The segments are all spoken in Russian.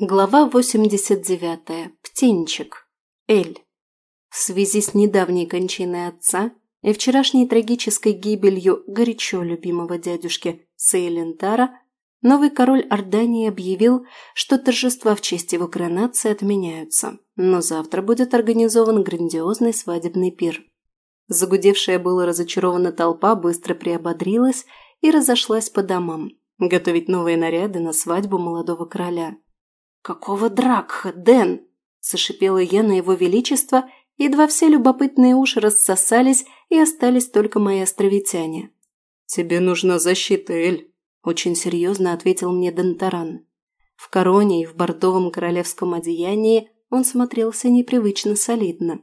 Глава 89. Птенчик. Эль. В связи с недавней кончиной отца и вчерашней трагической гибелью горячо любимого дядюшки Сейлентара, новый король Ордании объявил, что торжества в честь его коронации отменяются, но завтра будет организован грандиозный свадебный пир. Загудевшая была разочарована толпа быстро приободрилась и разошлась по домам, готовить новые наряды на свадьбу молодого короля – «Какого Дракха, Дэн?» – зашипела я на его величество, едва все любопытные уши рассосались и остались только мои островитяне. «Тебе нужна защита, Эль», – очень серьезно ответил мне Дентаран. В короне и в бордовом королевском одеянии он смотрелся непривычно солидно.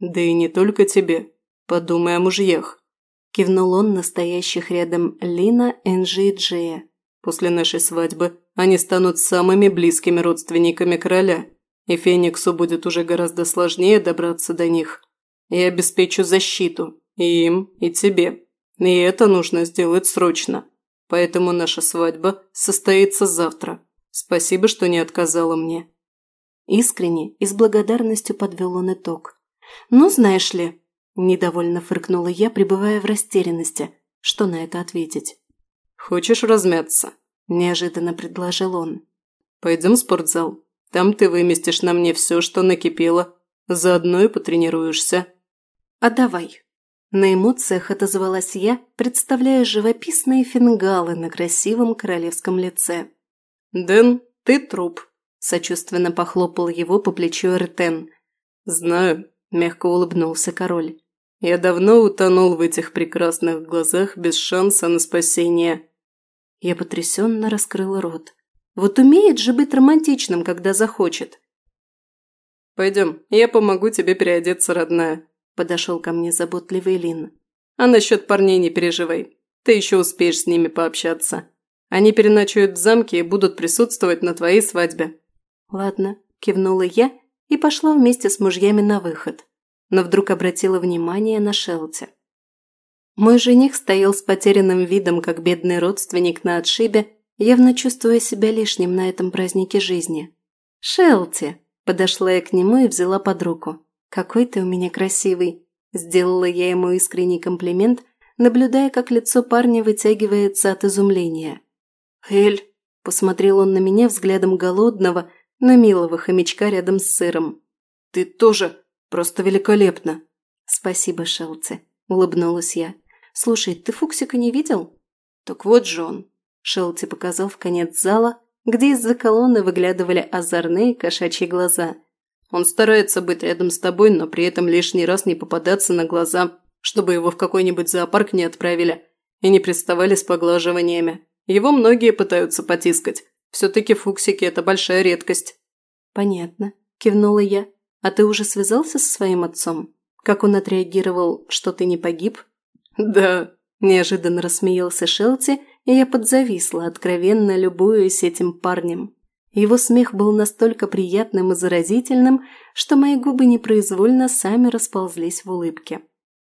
«Да и не только тебе. Подумай о мужьях», – кивнул он настоящих рядом Лина, Энджи и Джея. «После нашей свадьбы они станут самыми близкими родственниками короля, и Фениксу будет уже гораздо сложнее добраться до них. Я обеспечу защиту и им, и тебе. И это нужно сделать срочно. Поэтому наша свадьба состоится завтра. Спасибо, что не отказала мне». Искренне и с благодарностью подвел он итог. «Ну, знаешь ли...» – недовольно фыркнула я, пребывая в растерянности. Что на это ответить? «Хочешь размяться?» неожиданно предложил он. «Пойдем в спортзал. Там ты выместишь на мне все, что накипело. Заодно и потренируешься». «А давай». На эмоциях отозвалась я, представляя живописные фингалы на красивом королевском лице. «Дэн, ты труп», – сочувственно похлопал его по плечу Эртен. «Знаю», – мягко улыбнулся король. «Я давно утонул в этих прекрасных глазах без шанса на спасение». Я потрясенно раскрыла рот. Вот умеет же быть романтичным, когда захочет. «Пойдем, я помогу тебе переодеться, родная», – подошел ко мне заботливый Лин. «А насчет парней не переживай. Ты еще успеешь с ними пообщаться. Они переночуют в замке и будут присутствовать на твоей свадьбе». «Ладно», – кивнула я и пошла вместе с мужьями на выход. Но вдруг обратила внимание на Шелти. Мой жених стоял с потерянным видом, как бедный родственник на отшибе, явно чувствуя себя лишним на этом празднике жизни. «Шелти!» – подошла я к нему и взяла под руку. «Какой ты у меня красивый!» – сделала я ему искренний комплимент, наблюдая, как лицо парня вытягивается от изумления. «Эль!» – посмотрел он на меня взглядом голодного, но милого хомячка рядом с сыром. «Ты тоже просто великолепно!» «Спасибо, Шелти!» – улыбнулась я. Слушай, ты Фуксика не видел? Так вот же он. показал в конец зала, где из-за колонны выглядывали озорные кошачьи глаза. Он старается быть рядом с тобой, но при этом лишний раз не попадаться на глаза, чтобы его в какой-нибудь зоопарк не отправили и не приставали с поглаживаниями. Его многие пытаются потискать. Все-таки фуксики – это большая редкость. «Понятно», – кивнула я. «А ты уже связался со своим отцом? Как он отреагировал, что ты не погиб?» «Да», – неожиданно рассмеялся Шелти, и я подзависла, откровенно любуясь этим парнем. Его смех был настолько приятным и заразительным, что мои губы непроизвольно сами расползлись в улыбке.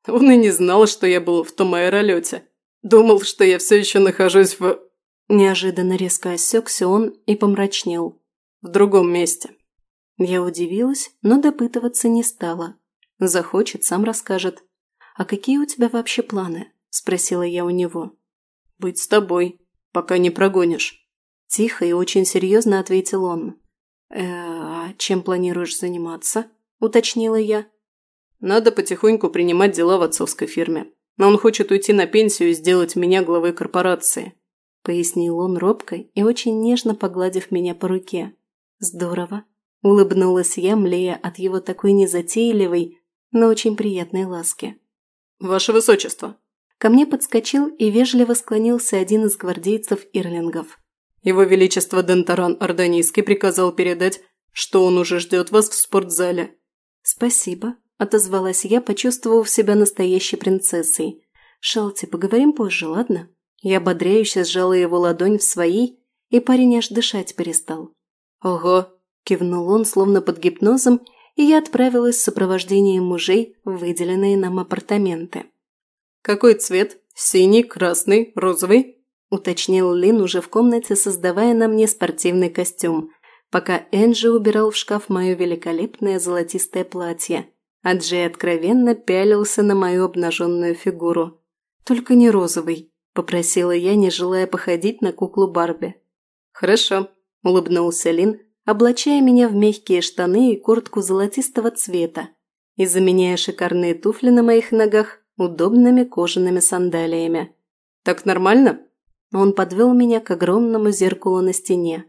«Он и не знал, что я был в том аэролете. Думал, что я все еще нахожусь в...» Неожиданно резко осекся он и помрачнел. «В другом месте». Я удивилась, но допытываться не стала. Захочет, сам расскажет. «А какие у тебя вообще планы?» – спросила я у него. «Быть с тобой, пока не прогонишь», – тихо и очень серьезно ответил он. «Э, «А чем планируешь заниматься?» – уточнила я. «Надо потихоньку принимать дела в отцовской фирме. Но он хочет уйти на пенсию и сделать меня главой корпорации», – пояснил он робко и очень нежно погладив меня по руке. «Здорово», – улыбнулась я, млея от его такой незатейливой, но очень приятной ласки. «Ваше высочество!» Ко мне подскочил и вежливо склонился один из гвардейцев Ирлингов. «Его Величество Дентаран Орданийский приказал передать, что он уже ждет вас в спортзале». «Спасибо», – отозвалась я, почувствовав себя настоящей принцессой. «Шалти, поговорим позже, ладно?» Я ободряюще сжала его ладонь в своей, и парень аж дышать перестал. «Ого!» – кивнул он, словно под гипнозом, и я отправилась с сопровождением мужей в выделенные нам апартаменты. «Какой цвет? Синий, красный, розовый?» – уточнил Лин уже в комнате, создавая на мне спортивный костюм, пока Энджи убирал в шкаф мое великолепное золотистое платье, а Джей откровенно пялился на мою обнаженную фигуру. «Только не розовый», – попросила я, не желая походить на куклу Барби. «Хорошо», – улыбнулся Лин, облачая меня в мягкие штаны и куртку золотистого цвета и заменяя шикарные туфли на моих ногах удобными кожаными сандалиями. «Так нормально?» Он подвел меня к огромному зеркалу на стене.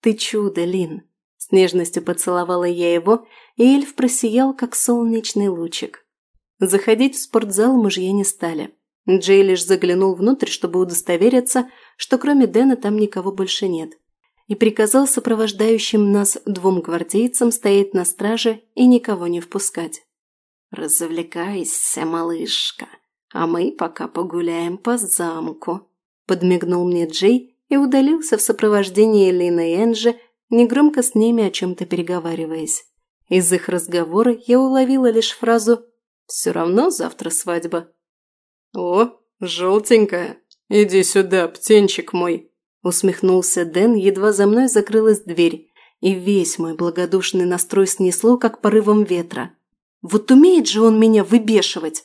«Ты чудо, Лин!» С нежностью поцеловала я его, и эльф просиял, как солнечный лучик. Заходить в спортзал мужья не стали. Джей лишь заглянул внутрь, чтобы удостовериться, что кроме Дэна там никого больше нет и приказал сопровождающим нас двум гвардейцам стоять на страже и никого не впускать. «Развлекайся, малышка, а мы пока погуляем по замку», – подмигнул мне Джей и удалился в сопровождении Лины и Энджи, негромко с ними о чем-то переговариваясь. Из их разговора я уловила лишь фразу «Все равно завтра свадьба». «О, желтенькая, иди сюда, птенчик мой!» Усмехнулся Дэн, едва за мной закрылась дверь, и весь мой благодушный настрой снесло, как порывом ветра. «Вот умеет же он меня выбешивать!»